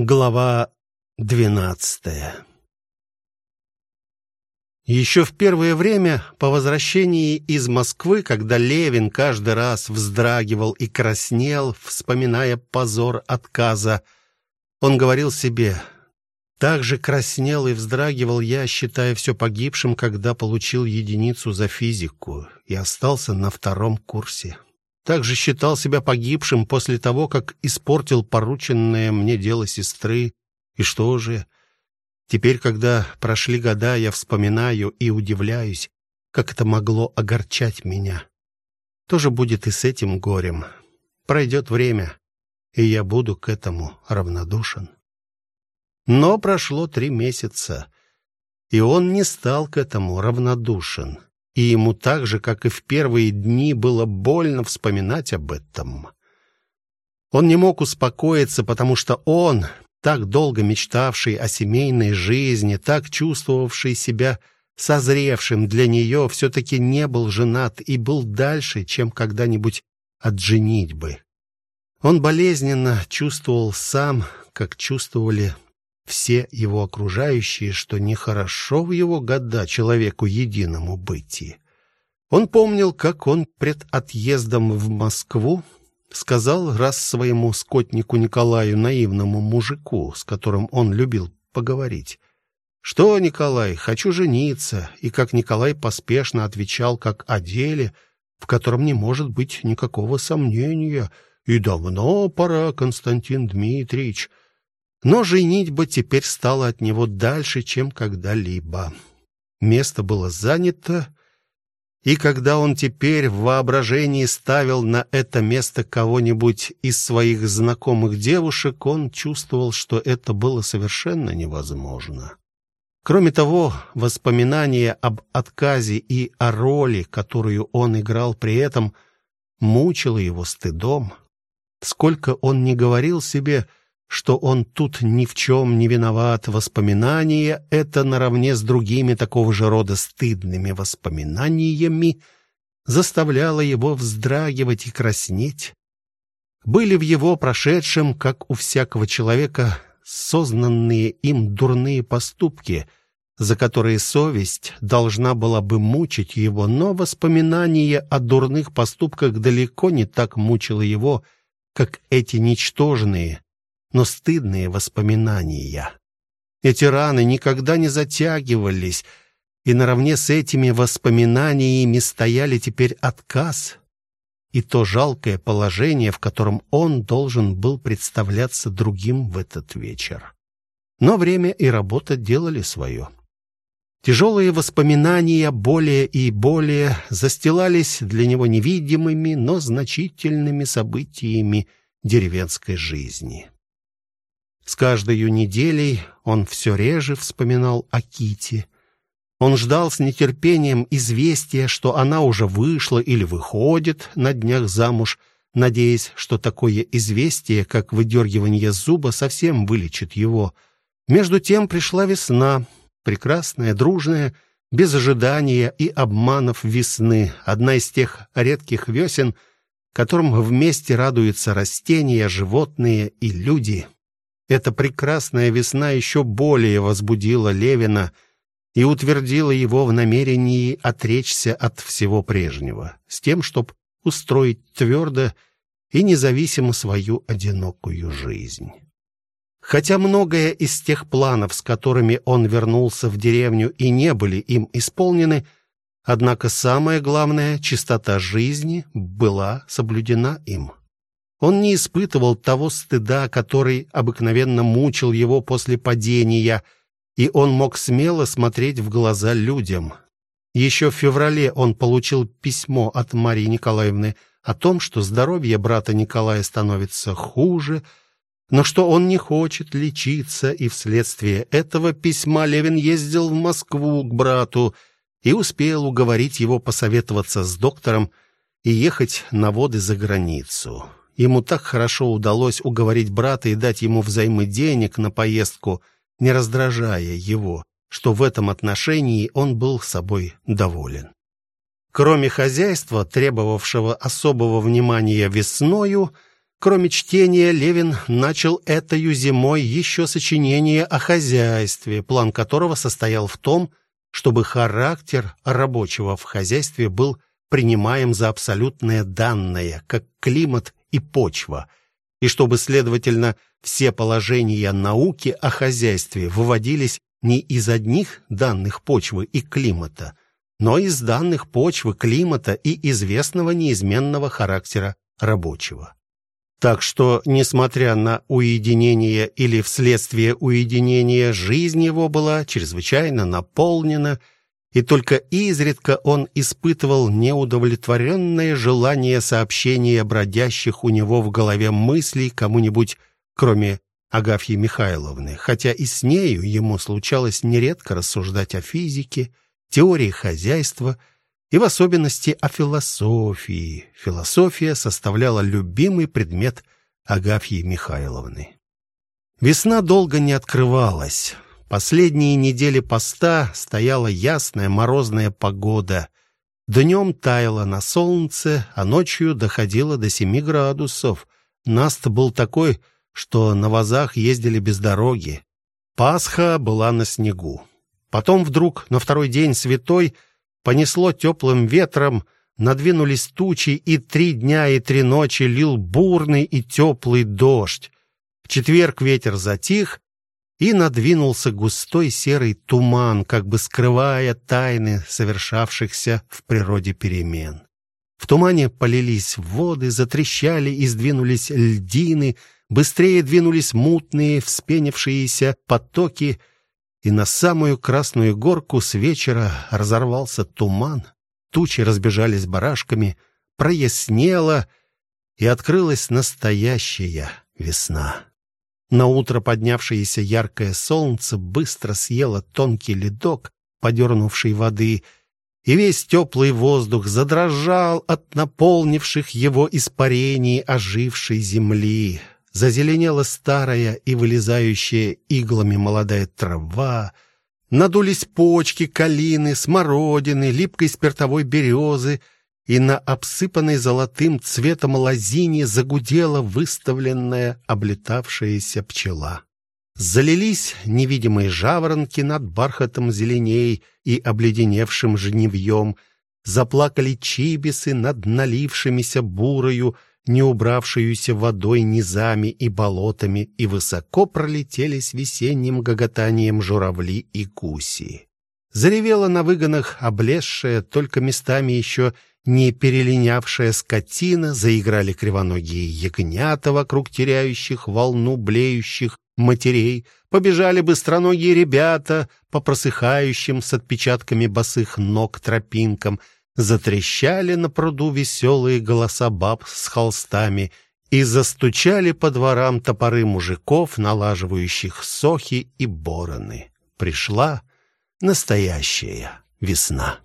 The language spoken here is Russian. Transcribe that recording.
Глава двенадцатая. Еще в первое время, по возвращении из Москвы, когда Левин каждый раз вздрагивал и краснел, вспоминая позор отказа, он говорил себе: "Так же краснел и вздрагивал я, считая все погибшим, когда получил единицу за физику и остался на втором курсе" также считал себя погибшим после того, как испортил порученное мне дело сестры. И что же? Теперь, когда прошли года, я вспоминаю и удивляюсь, как это могло огорчать меня. Тоже будет и с этим горем. Пройдет время, и я буду к этому равнодушен. Но прошло три месяца, и он не стал к этому равнодушен и ему так же, как и в первые дни, было больно вспоминать об этом. Он не мог успокоиться, потому что он, так долго мечтавший о семейной жизни, так чувствовавший себя созревшим для нее, все-таки не был женат и был дальше, чем когда-нибудь от женитьбы. Он болезненно чувствовал сам, как чувствовали все его окружающие, что нехорошо в его года человеку единому быть. Он помнил, как он пред отъездом в Москву сказал раз своему скотнику Николаю, наивному мужику, с которым он любил поговорить: "Что, Николай, хочу жениться". И как Николай поспешно отвечал как о деле, в котором не может быть никакого сомнения: "И давно пора, Константин Дмитриевич". Но женитьба теперь стала от него дальше, чем когда-либо. Место было занято, и когда он теперь в воображении ставил на это место кого-нибудь из своих знакомых девушек, он чувствовал, что это было совершенно невозможно. Кроме того, воспоминание об отказе и о роли, которую он играл при этом, мучило его стыдом. Сколько он не говорил себе, что он тут ни в чем не виноват. Воспоминания это наравне с другими такого же рода стыдными воспоминаниями заставляло его вздрагивать и краснеть. Были в его прошедшем, как у всякого человека, сознанные им дурные поступки, за которые совесть должна была бы мучить его, но воспоминание о дурных поступках далеко не так мучило его, как эти ничтожные, но стыдные воспоминания. Эти раны никогда не затягивались, и наравне с этими воспоминаниями стояли теперь отказ и то жалкое положение, в котором он должен был представляться другим в этот вечер. Но время и работа делали свое. Тяжелые воспоминания более и более застилались для него невидимыми, но значительными событиями деревенской жизни. С каждой неделей он все реже вспоминал о Кити. Он ждал с нетерпением известия, что она уже вышла или выходит на днях замуж, надеясь, что такое известие, как выдергивание зуба, совсем вылечит его. Между тем пришла весна, прекрасная, дружная, без ожидания и обманов весны, одна из тех редких весен, которым вместе радуются растения, животные и люди. Эта прекрасная весна еще более возбудила Левина и утвердила его в намерении отречься от всего прежнего, с тем, чтобы устроить твердо и независимо свою одинокую жизнь. Хотя многое из тех планов, с которыми он вернулся в деревню, и не были им исполнены, однако самое главное чистота жизни была соблюдена им. Он не испытывал того стыда, который обыкновенно мучил его после падения, и он мог смело смотреть в глаза людям. Еще в феврале он получил письмо от Марии Николаевны о том, что здоровье брата Николая становится хуже, но что он не хочет лечиться, и вследствие этого письма Левин ездил в Москву к брату и успел уговорить его посоветоваться с доктором и ехать на воды за границу. Ему так хорошо удалось уговорить брата и дать ему взаймы денег на поездку, не раздражая его, что в этом отношении он был собой доволен. Кроме хозяйства, требовавшего особого внимания весною, Кроме чтения, Левин начал этой зимой еще сочинение о хозяйстве, план которого состоял в том, чтобы характер рабочего в хозяйстве был принимаем за абсолютное данное, как климат и почва, и чтобы, следовательно, все положения науки о хозяйстве выводились не из одних данных почвы и климата, но из данных почвы, климата и известного неизменного характера рабочего. Так что, несмотря на уединение или вследствие уединения, жизнь его была чрезвычайно наполнена, и только изредка он испытывал неудовлетворенное желание сообщения бродящих у него в голове мыслей кому-нибудь, кроме Агафьи Михайловны, хотя и с нею ему случалось нередко рассуждать о физике, теории хозяйства и в особенности о философии. Философия составляла любимый предмет Агафьи Михайловны. Весна долго не открывалась. Последние недели поста стояла ясная морозная погода. Днем таяло на солнце, а ночью доходило до семи градусов. Наст был такой, что на вазах ездили без дороги. Пасха была на снегу. Потом вдруг на второй день святой понесло теплым ветром, надвинулись тучи, и три дня и три ночи лил бурный и теплый дождь. В четверг ветер затих, и надвинулся густой серый туман, как бы скрывая тайны совершавшихся в природе перемен. В тумане полились воды, затрещали и сдвинулись льдины, быстрее двинулись мутные, вспенившиеся потоки, и на самую Красную горку с вечера разорвался туман, тучи разбежались барашками, прояснело, и открылась настоящая весна. На утро поднявшееся яркое солнце быстро съело тонкий ледок, подернувший воды, и весь теплый воздух задрожал от наполнивших его испарений ожившей земли. Зазеленела старая и вылезающая иглами молодая трава, надулись почки калины, смородины, липкой спиртовой березы — и на обсыпанной золотым цветом лозине загудела выставленная облетавшаяся пчела. Залились невидимые жаворонки над бархатом зеленей и обледеневшим жнивьем, заплакали чибисы над налившимися бурою, не убравшуюся водой низами и болотами, и высоко пролетели с весенним гоготанием журавли и гуси. Заревела на выгонах облезшая, только местами еще не перелинявшая скотина, заиграли кривоногие ягнята вокруг теряющих волну блеющих матерей, побежали быстроногие ребята по просыхающим с отпечатками босых ног тропинкам, затрещали на пруду веселые голоса баб с холстами и застучали по дворам топоры мужиков, налаживающих сохи и бороны. Пришла настоящая весна.